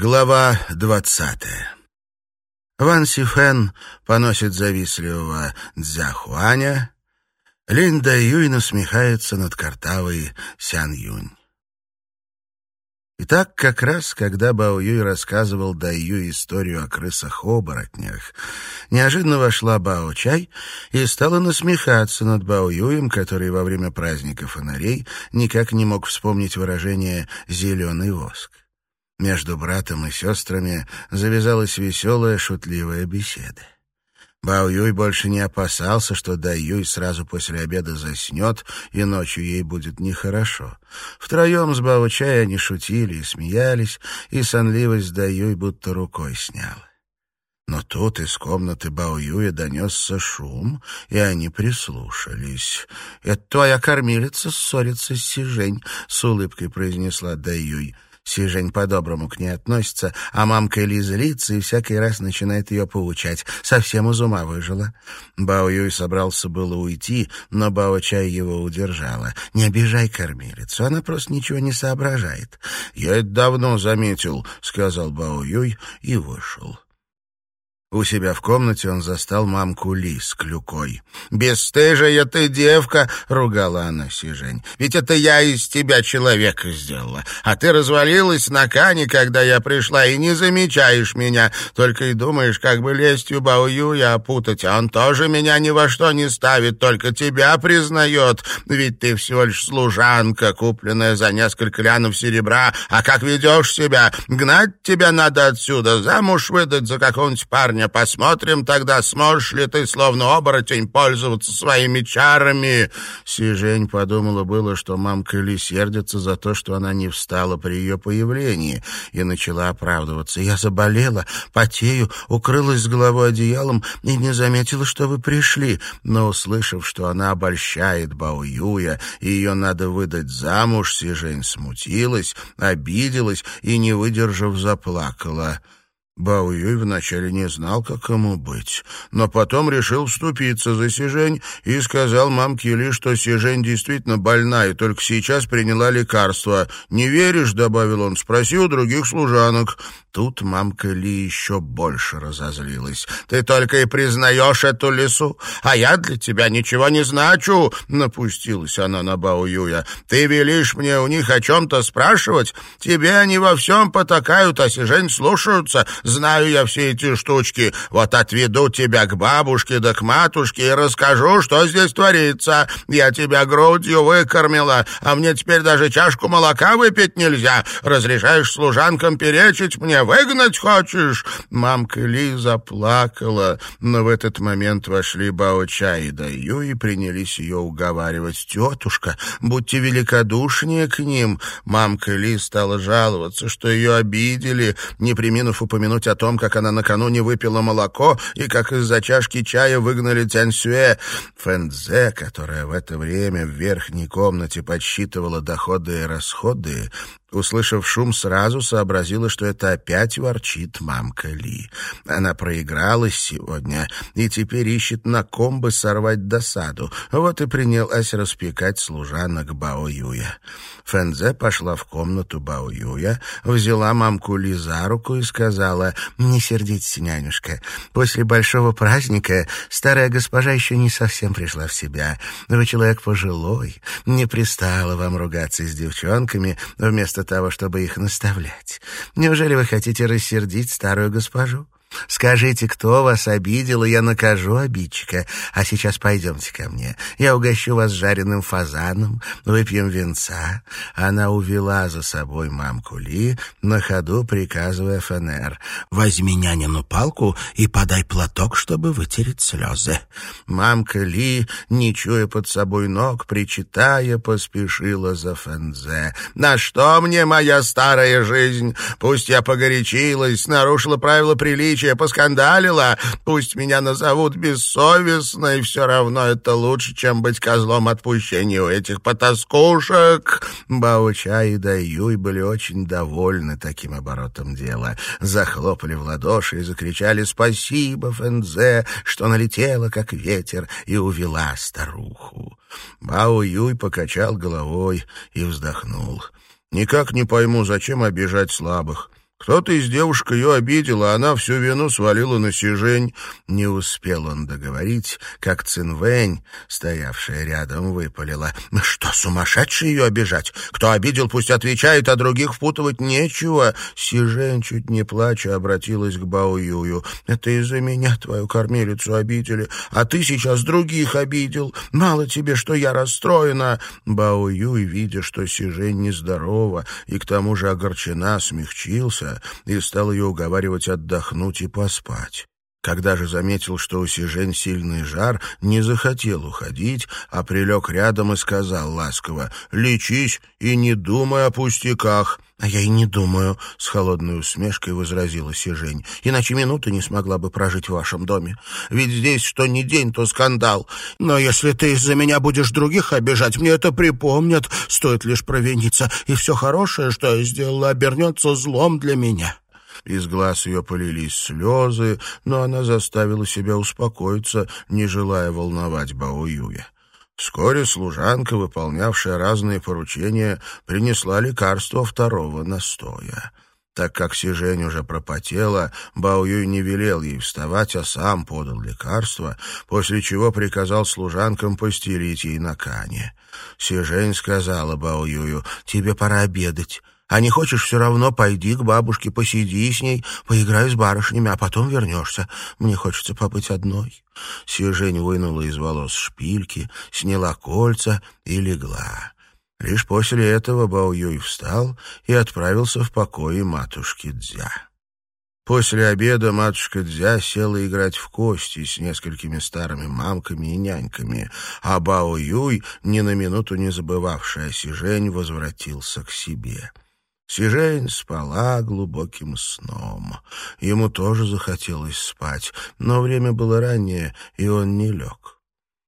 Глава двадцатая. Ван Сифен поносит завистливого Цзяхуаня. Линь Юй насмехается над картавой Сян Юнь. Итак, как раз, когда Бао Юй рассказывал Даю историю о крысах-оборотнях, неожиданно вошла Бао Чай и стала насмехаться над Бао Юем, который во время праздника фонарей никак не мог вспомнить выражение «зеленый воск». Между братом и сестрами завязалась веселая, шутливая беседа. Бао Юй больше не опасался, что Дай Юй сразу после обеда заснет, и ночью ей будет нехорошо. Втроем с Бао Чай они шутили и смеялись, и сонливость Дай Юй будто рукой сняла. Но тут из комнаты Бао Юя донесся шум, и они прислушались. «Это твоя кормилица ссорится с Сижень», — с улыбкой произнесла Дай Юй. Сижень по-доброму к ней относится, а мамка Эли злится и всякий раз начинает ее поучать. Совсем из ума выжила. Бао Юй собрался было уйти, но Бао Чай его удержала. «Не обижай кормилицу, она просто ничего не соображает». «Я это давно заметил», — сказал Бао Юй и вышел. У себя в комнате он застал мамку Ли с клюкой. «Бесстыжая ты девка!» — ругала она Сижень. «Ведь это я из тебя человека сделала. А ты развалилась на кане, когда я пришла, и не замечаешь меня. Только и думаешь, как бы лестью Баую я опутать. А он тоже меня ни во что не ставит, только тебя признает. Ведь ты всего лишь служанка, купленная за несколько лянов серебра. А как ведешь себя? Гнать тебя надо отсюда, замуж выдать за какого-нибудь парня парня. Посмотрим тогда, сможешь ли ты, словно оборотень, пользоваться своими чарами». Сижень подумала было, что мамка Ли сердится за то, что она не встала при ее появлении, и начала оправдываться. «Я заболела, потею, укрылась с головой одеялом и не заметила, что вы пришли». Но, услышав, что она обольщает Бао Юя, и ее надо выдать замуж, Сижень смутилась, обиделась и, не выдержав, заплакала. Бао Юй вначале не знал, как ему быть, но потом решил вступиться за Сижень и сказал мамке Ли, что Сижень действительно больна и только сейчас приняла лекарство. «Не веришь?» — добавил он. «Спроси у других служанок». Тут мамка Ли еще больше разозлилась. «Ты только и признаешь эту лису, а я для тебя ничего не значу!» Напустилась она на Бао Юя. «Ты велишь мне у них о чем-то спрашивать? Тебе они во всем потакают, а Сижень слушаются. Знаю я все эти штучки. Вот отведу тебя к бабушке да к матушке и расскажу, что здесь творится. Я тебя грудью выкормила, а мне теперь даже чашку молока выпить нельзя. Разрешаешь служанкам перечить мне, выгнать хочешь?» Мамка Ли заплакала, но в этот момент вошли Бао-Ча и Даю и принялись ее уговаривать. «Тетушка, будьте великодушнее к ним». Мамка Ли стала жаловаться, что ее обидели, не приминув упомянуть упомянуть о том, как она накануне выпила молоко и как из-за чашки чая выгнали Тяньсюэ. Фэнзе, которая в это время в верхней комнате подсчитывала доходы и расходы, Услышав шум, сразу сообразила, что это опять ворчит мамка Ли. Она проигралась сегодня и теперь ищет на ком бы сорвать досаду. Вот и принялась распекать служанок Бао Юя. Фэнзе пошла в комнату Бао Юя, взяла мамку Ли за руку и сказала, «Не сердитесь, нянюшка, после большого праздника старая госпожа еще не совсем пришла в себя. Вы человек пожилой, не пристало вам ругаться с девчонками вместо вместо того, чтобы их наставлять. Неужели вы хотите рассердить старую госпожу? Скажите, кто вас обидел, и я накажу обидчика. А сейчас пойдемте ко мне. Я угощу вас жареным фазаном, выпьем венца». Она увела за собой мамку Ли, на ходу приказывая Фенер. «Возьми нянину палку и подай платок, чтобы вытереть слезы». Мамка Ли, не чуя под собой ног, причитая, поспешила за Фензе. «На что мне моя старая жизнь? Пусть я погорячилась, нарушила правила приличия, приличия поскандалила. Пусть меня назовут бессовестной, все равно это лучше, чем быть козлом отпущения у этих потаскушек». Бауча и Даюй были очень довольны таким оборотом дела. Захлопали в ладоши и закричали «Спасибо, Фэнзе, что налетела, как ветер, и увела старуху». Бао Юй покачал головой и вздохнул. «Никак не пойму, зачем обижать слабых. Кто-то из девушек ее обидел, а она всю вину свалила на Сижень. Не успел он договорить, как Цинвэнь, стоявшая рядом, выпалила. «Что, сумасшедший ее обижать? Кто обидел, пусть отвечает, а других впутывать нечего». Сижень, чуть не плача, обратилась к Бао Юю. «Это из-за меня твою кормилицу обидели, а ты сейчас других обидел. Мало тебе, что я расстроена». Бао Юй, видя, что Сижень нездорова и к тому же огорчена, смягчился и стал ее уговаривать отдохнуть и поспать. Когда же заметил, что у Сижень сильный жар, не захотел уходить, а прилег рядом и сказал ласково «Лечись и не думай о пустяках». «А я и не думаю», — с холодной усмешкой возразила Сижень. «Иначе минуты не смогла бы прожить в вашем доме. Ведь здесь что ни день, то скандал. Но если ты из-за меня будешь других обижать, мне это припомнят. Стоит лишь провиниться, и все хорошее, что я сделала, обернется злом для меня». Из глаз ее полились слезы, но она заставила себя успокоиться, не желая волновать Бао Юя. Вскоре служанка, выполнявшая разные поручения, принесла лекарство второго настоя. Так как Сижень уже пропотела, Бао Юй не велел ей вставать, а сам подал лекарство, после чего приказал служанкам постелить ей на кане. Сижень сказала Бао Юю, «Тебе пора обедать». А не хочешь, все равно пойди к бабушке, посиди с ней, поиграй с барышнями, а потом вернешься. Мне хочется побыть одной». Сижень вынула из волос шпильки, сняла кольца и легла. Лишь после этого Бао Юй встал и отправился в покои матушки Дзя. После обеда матушка Дзя села играть в кости с несколькими старыми мамками и няньками, а Бао Юй, ни на минуту не забывавший о Сижень, возвратился к себе. Сижень спала глубоким сном. Ему тоже захотелось спать, но время было раннее, и он не лег.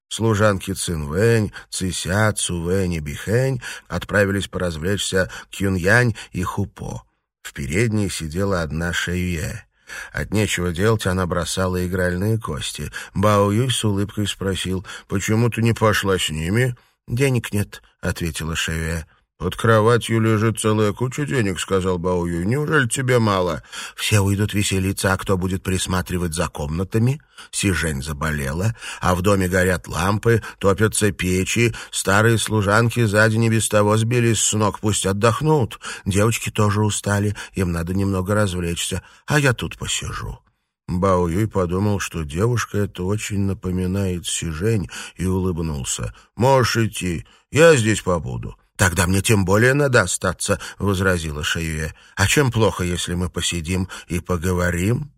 Служанки Цинвэнь, Цися, Цувэнь и Бихэнь отправились поразвлечься Кюньянь и Хупо. В передней сидела одна Шэйе. От нечего делать она бросала игральные кости. Бао Юй с улыбкой спросил, «Почему ты не пошла с ними?» «Денег нет», — ответила Шэйе. «Под кроватью лежит целая куча денег», — сказал Баую. «Неужели тебе мало?» «Все уйдут веселиться, а кто будет присматривать за комнатами?» Сижень заболела, а в доме горят лампы, топятся печи, старые служанки сзади не без того сбились с ног, пусть отдохнут. Девочки тоже устали, им надо немного развлечься, а я тут посижу». Бао Юй подумал, что девушка это очень напоминает Сижень, и улыбнулся. «Можешь идти, я здесь побуду. «Тогда мне тем более надо остаться», — возразила Шаюэ. «А чем плохо, если мы посидим и поговорим?»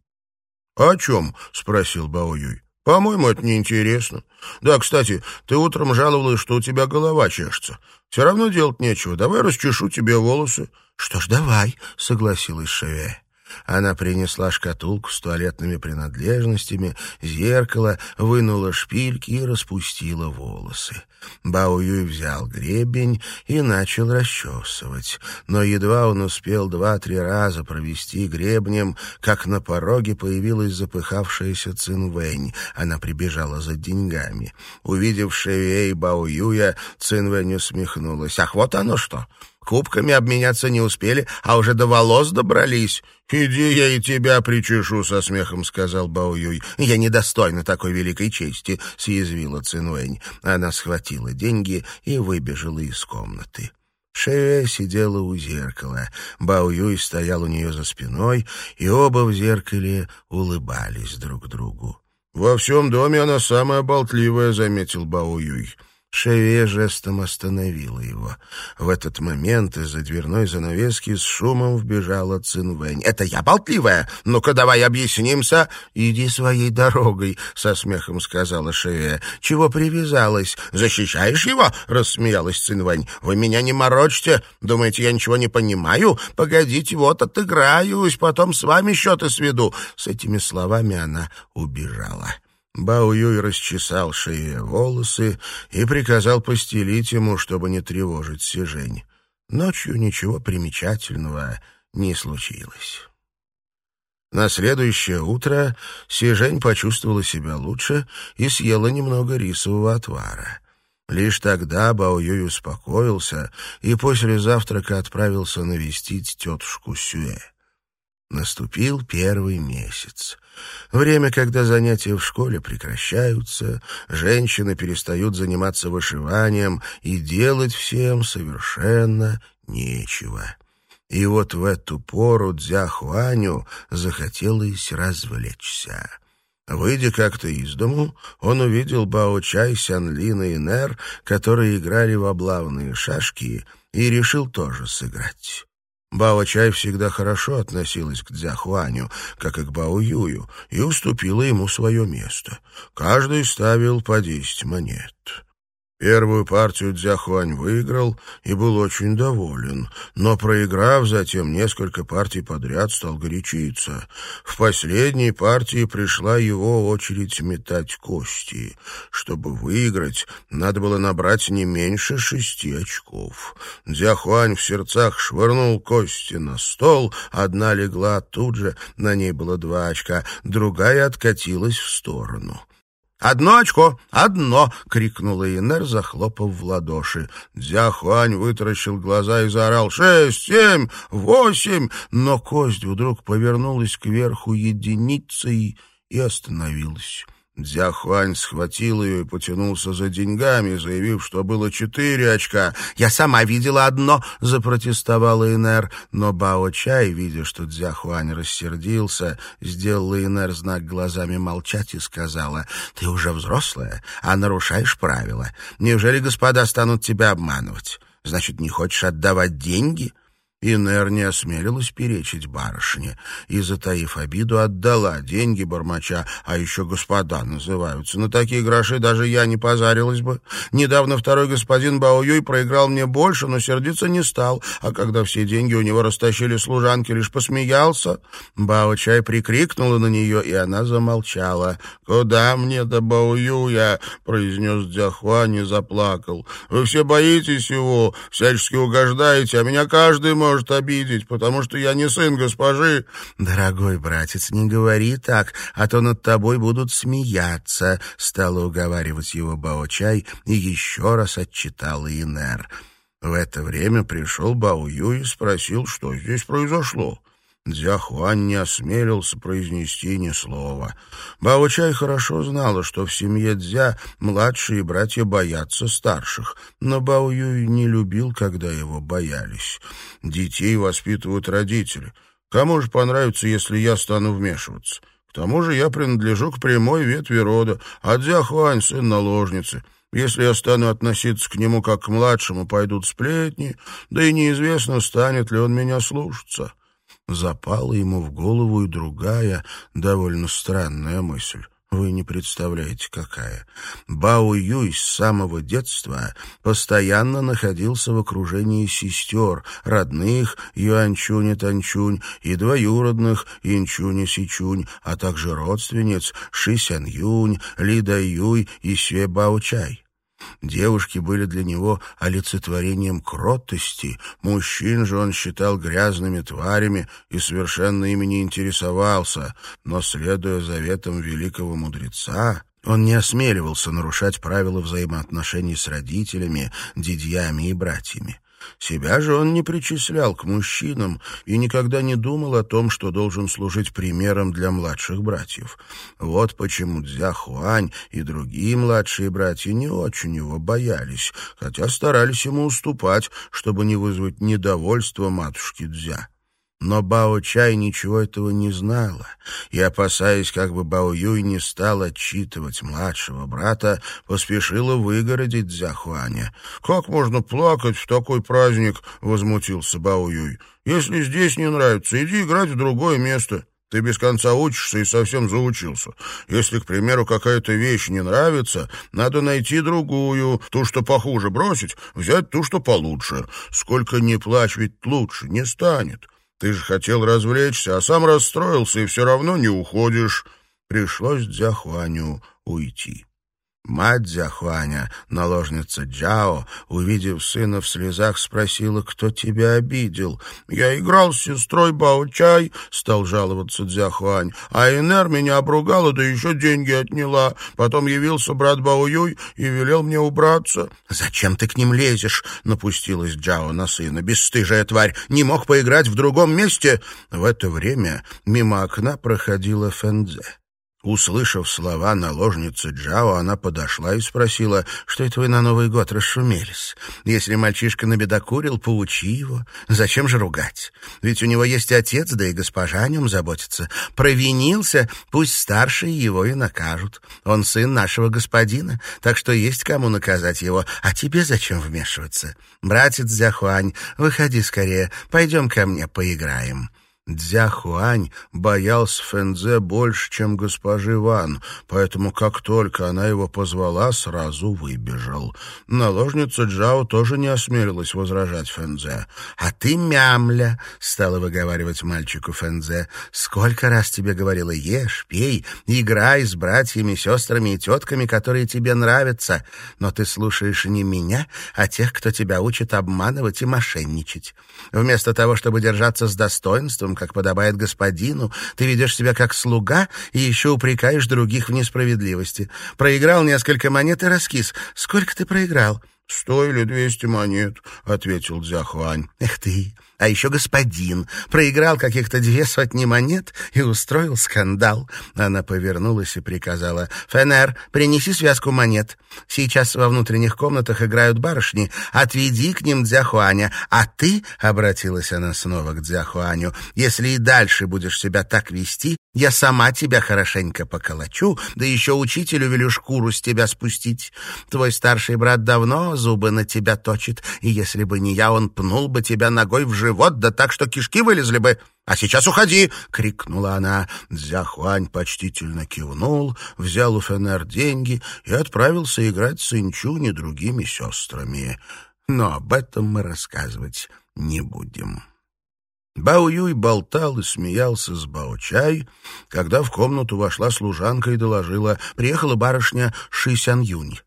«О чем?» — спросил Баоюй. «По-моему, это неинтересно. Да, кстати, ты утром жаловалась, что у тебя голова чешется. Все равно делать нечего. Давай расчешу тебе волосы». «Что ж, давай», — согласилась Шеве. Она принесла шкатулку с туалетными принадлежностями, зеркало, вынула шпильки и распустила волосы. Бао Юй взял гребень и начал расчесывать. Но едва он успел два-три раза провести гребнем, как на пороге появилась запыхавшаяся Цинвэнь. Она прибежала за деньгами. Увидев Шевей Бао Юя, Цинвэнь усмехнулась. «Ах, вот оно что! Кубками обменяться не успели, а уже до волос добрались. «Иди, я и тебя причешу», — со смехом сказал Баоюй. «Я недостойна такой великой чести», — съязвила Цинуэнь. Она схватила деньги и выбежала из комнаты. Шея сидела у зеркала. Бао Юй стоял у нее за спиной, и оба в зеркале улыбались друг другу. «Во всем доме она самая болтливая», — заметил Бао Юй. Шеве жестом остановила его. В этот момент из-за дверной занавески с шумом вбежала Цинвэнь. «Это я болтливая? Ну-ка, давай объяснимся!» «Иди своей дорогой», — со смехом сказала Шеве. «Чего привязалась? Защищаешь его?» — рассмеялась Цинвэнь. «Вы меня не морочьте. Думаете, я ничего не понимаю? Погодите, вот отыграюсь, потом с вами счеты сведу». С этими словами она убежала. Бао Юй расчесал шее волосы и приказал постелить ему, чтобы не тревожить Сижень. Ночью ничего примечательного не случилось. На следующее утро Сижень почувствовала себя лучше и съела немного рисового отвара. Лишь тогда Бао Юй успокоился и после завтрака отправился навестить тетушку Сюэ. Наступил первый месяц. Время, когда занятия в школе прекращаются, женщины перестают заниматься вышиванием, и делать всем совершенно нечего. И вот в эту пору Дзяхуаню захотелось развлечься. Выйдя как-то из дому, он увидел Бао-Чай, Сян-Лин и Нер, которые играли в облавные шашки, и решил тоже сыграть. Бао-Чай всегда хорошо относилась к Дзяхуаню, как и к Бао-Юю, и уступила ему свое место. Каждый ставил по десять монет. Первую партию Дзяхуань выиграл и был очень доволен, но, проиграв затем несколько партий подряд, стал горячиться. В последней партии пришла его очередь метать кости. Чтобы выиграть, надо было набрать не меньше шести очков. Дзяхуань в сердцах швырнул кости на стол, одна легла тут же, на ней было два очка, другая откатилась в сторону. «Одно очко! Одно!» — крикнула Инер, захлопав в ладоши. Дзяхуань вытаращил глаза и заорал «Шесть! Семь! Восемь!» Но кость вдруг повернулась кверху единицей и остановилась. Дзяхуань схватил ее и потянулся за деньгами, заявив, что было четыре очка. «Я сама видела одно», — запротестовала Инер. Но Бао-Чай, видя, что Дзяхуань рассердился, сделала Инер знак глазами молчать и сказала, «Ты уже взрослая, а нарушаешь правила. Неужели господа станут тебя обманывать? Значит, не хочешь отдавать деньги?» И Нер не осмелилась перечить барышне и, затаив обиду, отдала деньги бормоча, а еще господа называются. На такие гроши даже я не позарилась бы. Недавно второй господин Баоюй проиграл мне больше, но сердиться не стал, а когда все деньги у него растащили служанки, лишь посмеялся. Бао-чай прикрикнула на нее, и она замолчала. «Куда мне до Баоюя?» — произнес Дзяхуан и заплакал. «Вы все боитесь его, всячески угождаете, а меня каждый может может обидеть, потому что я не сын госпожи». «Дорогой братец, не говори так, а то над тобой будут смеяться», — стала уговаривать его Бао-чай и еще раз отчитала Инер. В это время пришел Бао-ю и спросил, что здесь произошло. Дзяхуан не осмелился произнести ни слова. Бао-Чай хорошо знала, что в семье Дзя младшие братья боятся старших, но Бао Юй не любил, когда его боялись. Детей воспитывают родители. Кому же понравится, если я стану вмешиваться? К тому же я принадлежу к прямой ветви рода, а Дзяхуань — сын наложницы. Если я стану относиться к нему как к младшему, пойдут сплетни, да и неизвестно, станет ли он меня слушаться» запала ему в голову и другая, довольно странная мысль. Вы не представляете, какая. Бао Юй с самого детства постоянно находился в окружении сестер, родных Юанчунь и Танчунь, и двоюродных Инчунь и Сичунь, а также родственниц Ши Сян Юнь, Ли Дай Юй и Сюэ Бао Чай. Девушки были для него олицетворением кротости, мужчин же он считал грязными тварями и совершенно ими не интересовался, но, следуя заветам великого мудреца, он не осмеливался нарушать правила взаимоотношений с родителями, дядьями и братьями. Себя же он не причислял к мужчинам и никогда не думал о том, что должен служить примером для младших братьев. Вот почему Дзяхуань и другие младшие братья не очень его боялись, хотя старались ему уступать, чтобы не вызвать недовольство матушки Дзя. Но Бао-Чай ничего этого не знала, и, опасаясь, как бы Бао-Юй не стал отчитывать младшего брата, поспешила выгородить Дзяхуаня. «Как можно плакать в такой праздник?» — возмутился Бао-Юй. «Если здесь не нравится, иди играть в другое место». Ты без конца учишься и совсем заучился. Если, к примеру, какая-то вещь не нравится, надо найти другую, ту, что похуже бросить, взять ту, что получше. Сколько ни плачь, ведь лучше не станет. Ты же хотел развлечься, а сам расстроился и все равно не уходишь. Пришлось Дзяхуаню уйти. Мать Дзяхуаня, наложница Джао, увидев сына в слезах, спросила, кто тебя обидел. «Я играл с сестрой Бао-Чай», — стал жаловаться Дзяхуань, «а Энер меня обругала, да еще деньги отняла. Потом явился брат Бао-Юй и велел мне убраться». «Зачем ты к ним лезешь?» — напустилась Джао на сына. «Бесстыжая тварь! Не мог поиграть в другом месте?» В это время мимо окна проходила Фэнзе. Услышав слова наложницы Джао, она подошла и спросила, что это вы на Новый год расшумелись. Если мальчишка набедокурил, поучи его. Зачем же ругать? Ведь у него есть отец, да и госпожа о нем заботится. Провинился, пусть старшие его и накажут. Он сын нашего господина, так что есть кому наказать его. А тебе зачем вмешиваться? Братец Зяхуань, выходи скорее, пойдем ко мне поиграем». Дзяхуань боялся Фэнзе больше, чем госпожи Ван, поэтому как только она его позвала, сразу выбежал. Наложница Джао тоже не осмелилась возражать Фэнзе. «А ты мямля!» — стала выговаривать мальчику Фэнзе. «Сколько раз тебе говорила, ешь, пей, играй с братьями, сестрами и тетками, которые тебе нравятся, но ты слушаешь не меня, а тех, кто тебя учит обманывать и мошенничать. Вместо того, чтобы держаться с достоинством, как подобает господину, ты ведешь себя как слуга и еще упрекаешь других в несправедливости. Проиграл несколько монет и раскис. Сколько ты проиграл?» «Сто или двести монет», — ответил Дзяхуань. «Эх ты! А еще господин проиграл каких-то две сотни монет и устроил скандал». Она повернулась и приказала. «Фенер, принеси связку монет. Сейчас во внутренних комнатах играют барышни. Отведи к ним Дзяхуаня. А ты, — обратилась она снова к Дзяхуаню, — если и дальше будешь себя так вести, я сама тебя хорошенько поколочу, да еще учителю велю шкуру с тебя спустить. Твой старший брат давно зубы на тебя точит, и если бы не я, он пнул бы тебя ногой в живот, да так, что кишки вылезли бы. А сейчас уходи!» — крикнула она. Дзяхуань почтительно кивнул, взял у Фенер деньги и отправился играть с Инчунь и другими сестрами. Но об этом мы рассказывать не будем. Бао Юй болтал и смеялся с Бао Чай, когда в комнату вошла служанка и доложила, приехала барышня Ши Сян Юнь.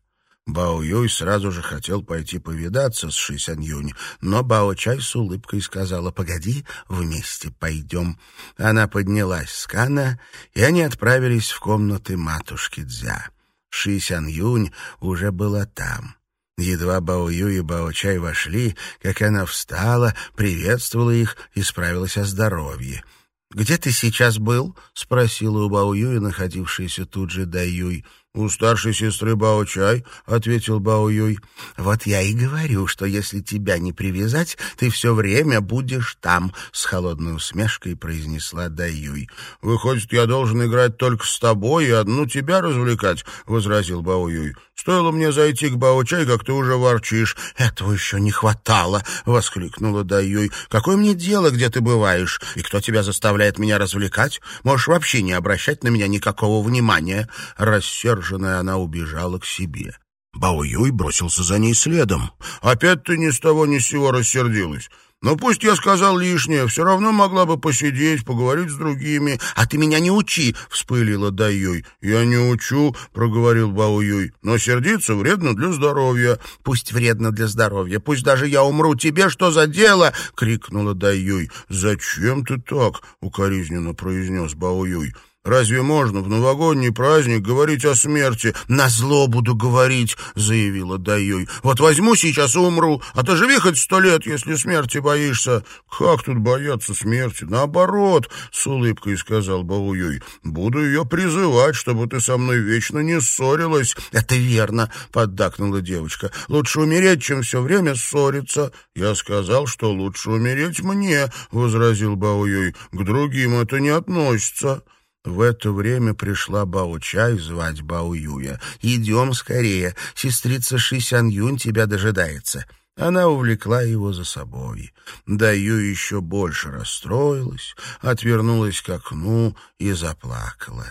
Бао Юй сразу же хотел пойти повидаться с Ши Юнь, но Бао Чай с улыбкой сказала, «Погоди, вместе пойдем». Она поднялась с Кана, и они отправились в комнаты матушки Дзя. Ши Юнь уже была там. Едва Бао-Ю и Бао-Чай вошли, как она встала, приветствовала их и справилась о здоровье. «Где ты сейчас был?» — спросила у Бао-Юя, находившаяся тут же Дай-Юй. «У старшей сестры Бао-Чай», — ответил Бао-Юй. «Вот я и говорю, что если тебя не привязать, ты все время будешь там», — с холодной усмешкой произнесла Дай-Юй. «Выходит, я должен играть только с тобой и одну тебя развлекать», — возразил Бао-Юй. «Стоило мне зайти к Бао-Чай, как ты уже ворчишь». «Этого еще не хватало», — воскликнула Дай-Юй. «Какое мне дело, где ты бываешь? И кто тебя заставляет меня развлекать? Можешь вообще не обращать на меня никакого внимания». Рассерженная Рассерженная она убежала к себе. Бао Юй бросился за ней следом. «Опять ты ни с того ни с сего рассердилась. Но пусть я сказал лишнее, все равно могла бы посидеть, поговорить с другими. — А ты меня не учи, — вспылила Дай-Юй. — Я не учу, — проговорил Бао-Юй, — но сердиться вредно для здоровья. — Пусть вредно для здоровья, пусть даже я умру. Тебе что за дело? — крикнула Дай-Юй. — Зачем ты так? — укоризненно произнес Бао-Юй. Разве можно в новогодний праздник говорить о смерти? На зло буду говорить, заявила Даюй. Вот возьму сейчас умру, а ты живи хоть сто лет, если смерти боишься. Как тут бояться смерти? Наоборот, с улыбкой сказал Бауюй. Буду ее призывать, чтобы ты со мной вечно не ссорилась. Это верно, поддакнула девочка. Лучше умереть, чем все время ссориться. Я сказал, что лучше умереть мне, возразил Бауюй. К другим это не относится. В это время пришла Бао-Чай звать Бао-Юя. «Идем скорее, сестрица Ши-Сян-Юнь тебя дожидается». Она увлекла его за собой. Даю еще больше расстроилась, отвернулась к окну и заплакала.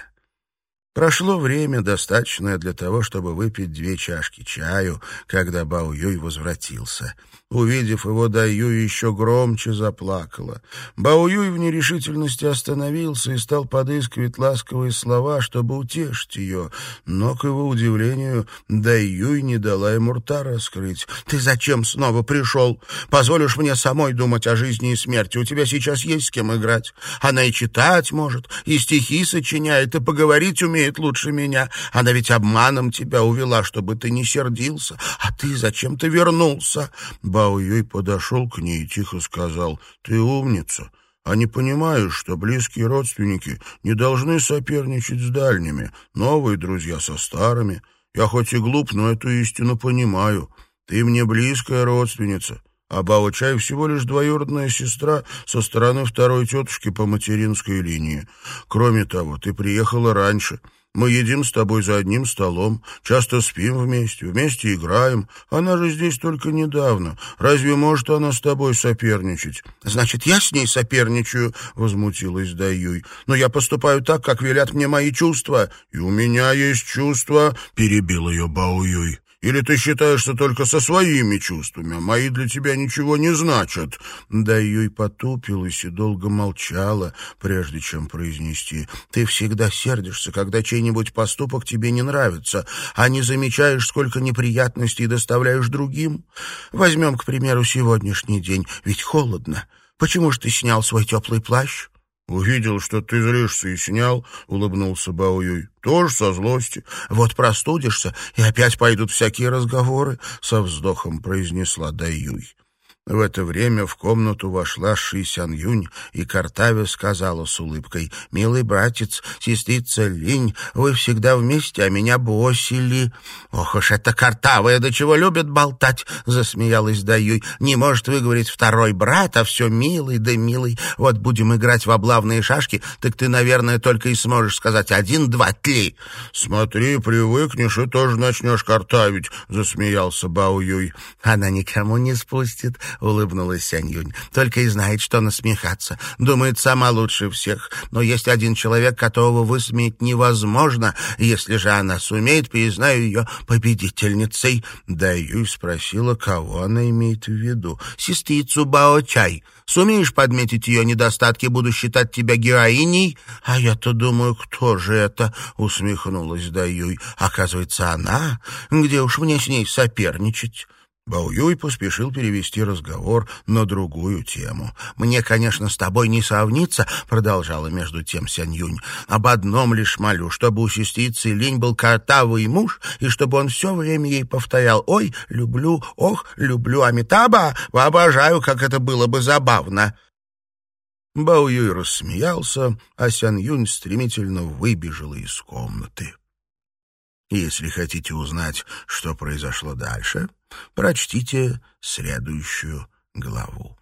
Прошло время, достаточное для того, чтобы выпить две чашки чаю, когда Бао Юй возвратился. Увидев его, Даю еще громче заплакала. Баоюй в нерешительности остановился и стал подыскивать ласковые слова, чтобы утешить ее. Но, к его удивлению, Даюй не дала ему рта раскрыть. «Ты зачем снова пришел? Позволишь мне самой думать о жизни и смерти? У тебя сейчас есть с кем играть. Она и читать может, и стихи сочиняет, и поговорить умеет лучше меня. Она ведь обманом тебя увела, чтобы ты не сердился. А ты зачем-то вернулся?» Бао Юй подошел к ней и тихо сказал, «Ты умница, а не понимаешь, что близкие родственники не должны соперничать с дальними, новые друзья со старыми. Я хоть и глуп, но эту истину понимаю. Ты мне близкая родственница, а Бао-Чай всего лишь двоюродная сестра со стороны второй тетушки по материнской линии. Кроме того, ты приехала раньше». Мы едим с тобой за одним столом, часто спим вместе, вместе играем. Она же здесь только недавно. Разве может она с тобой соперничать? Значит, я с ней соперничаю, возмутилась Даюй. Но я поступаю так, как велят мне мои чувства. И у меня есть чувства, перебил ее Баоюй. Или ты считаешься только со своими чувствами, а мои для тебя ничего не значат?» Да Юй потупилась и долго молчала, прежде чем произнести. «Ты всегда сердишься, когда чей-нибудь поступок тебе не нравится, а не замечаешь, сколько неприятностей доставляешь другим. Возьмем, к примеру, сегодняшний день, ведь холодно. Почему же ты снял свой теплый плащ?» «Увидел, что ты злишься и снял», — улыбнулся Баоюй. «Тоже со злости». «Вот простудишься, и опять пойдут всякие разговоры», — со вздохом произнесла Даюй. В это время в комнату вошла Ши Сян Юнь, и Картаве сказала с улыбкой, «Милый братец, сестрица Линь, вы всегда вместе, а меня бросили». «Ох уж это Картавая, до чего любит болтать!» — засмеялась Даюй. «Не может выговорить второй брат, а все милый да милый. Вот будем играть в облавные шашки, так ты, наверное, только и сможешь сказать один, два, три». «Смотри, привыкнешь и тоже начнешь картавить», — засмеялся Бао Юй. «Она никому не спустит», — улыбнулась Сянь-Юнь. «Только и знает, что насмехаться. Думает, сама лучше всех. Но есть один человек, которого высмеять невозможно. Если же она сумеет, признаю ее победительницей». Да Юй спросила, кого она имеет в виду. «Сестрицу Бао-Чай. Сумеешь подметить ее недостатки, буду считать тебя героиней?» «А я-то думаю, кто же это?» — усмехнулась Даюй. «Оказывается, она? Где уж мне с ней соперничать?» Баоюй поспешил перевести разговор на другую тему. «Мне, конечно, с тобой не сравнится», — продолжала между тем Сянь-Юнь. «Об одном лишь молю, чтобы у сестрицы Линь был картавый муж, и чтобы он все время ей повторял «Ой, люблю, ох, люблю Амитаба, воображаю, как это было бы забавно». Бао Юй рассмеялся, а Сян Юнь стремительно выбежала из комнаты. Если хотите узнать, что произошло дальше, прочтите следующую главу.